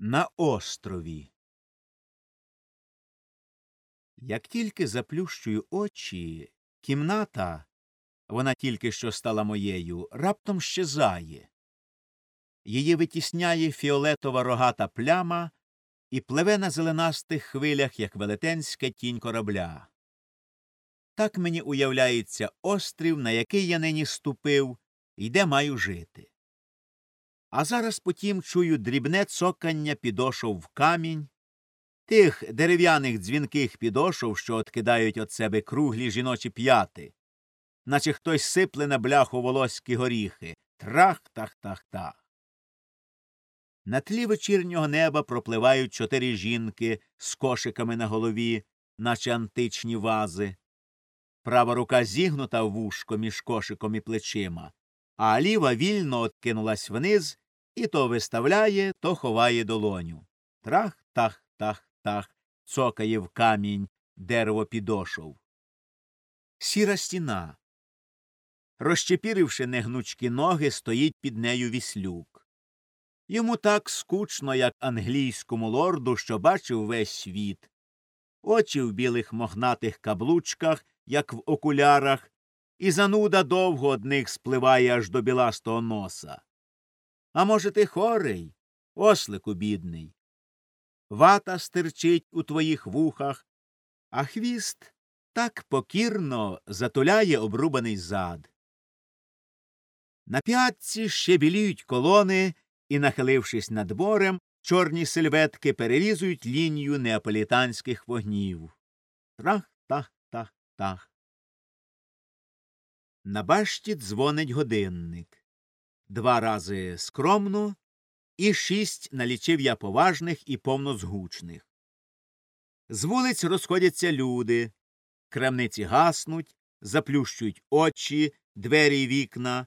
На острові. Як тільки заплющую очі, кімната, вона тільки що стала моєю, раптом щезає. Її витісняє фіолетова рогата пляма і пливе на зеленастих хвилях, як велетенська тінь корабля. Так мені уявляється острів, на який я нині ступив, і де маю жити. А зараз потім чую дрібне цокання підошов в камінь, тих дерев'яних дзвінких підошов, що откидають від себе круглі жіночі п'яти, наче хтось сипле на бляху волоські горіхи. Трах тах тах тах. На тлі вечірнього неба пропливають чотири жінки з кошиками на голові, наче античні вази. Права рука зігнута в вушко між кошиком і плечима, а ліва вільно откинулась вниз і то виставляє, то ховає долоню. Трах тах тах тах цокає в камінь дерево підошов. Сіра стіна. Розчепіривши негнучкі ноги, стоїть під нею віслюк. Йому так скучно, як англійському лорду, що бачив весь світ. Очі в білих мохнатих каблучках, як в окулярах, і зануда довго одних спливає аж до біластого носа. А може, ти хорий, ослику бідний. Вата стирчить у твоїх вухах, а хвіст так покірно затуляє обрубаний зад. На п'ятці ще біліють колони і, нахилившись над борем, чорні сильветки перерізують лінію неаполітанських вогнів. Трах тах тах тах. На башті дзвонить годинник. Два рази скромно, і шість налічив я поважних і повнозгучних. З вулиць розходяться люди, крамниці гаснуть, заплющують очі, двері й вікна,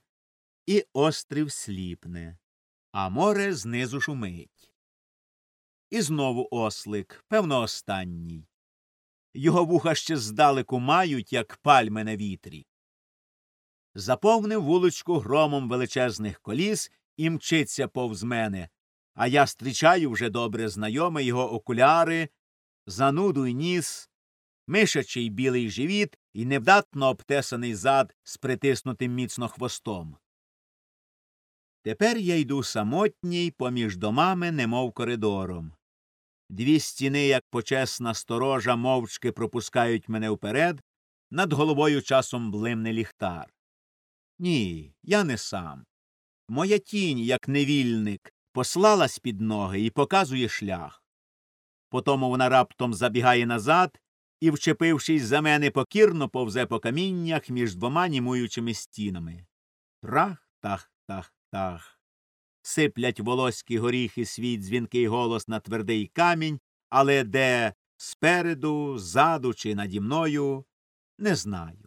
і острів сліпне, а море знизу шумить. І знову ослик, певно, останній. Його вуха ще здалеку мають, як пальми на вітрі заповнив вуличку громом величезних коліс і мчиться повз мене, а я зустрічаю вже добре знайоме його окуляри, зануду й ніс, мишачий білий живіт і невдатно обтесаний зад з притиснутим міцно хвостом. Тепер я йду самотній поміж домами, немов коридором. Дві стіни, як почесна сторожа, мовчки пропускають мене вперед, над головою часом блимне ліхтар. Ні, я не сам. Моя тінь, як невільник, послалась під ноги і показує шлях. Потому вона раптом забігає назад і, вчепившись за мене, покірно повзе по каміннях між двома німуючими стінами. Трах тах тах тах. Сиплять волоські горіхи свій дзвінкий голос на твердий камінь, але де спереду, ззаду чи наді мною, не знаю.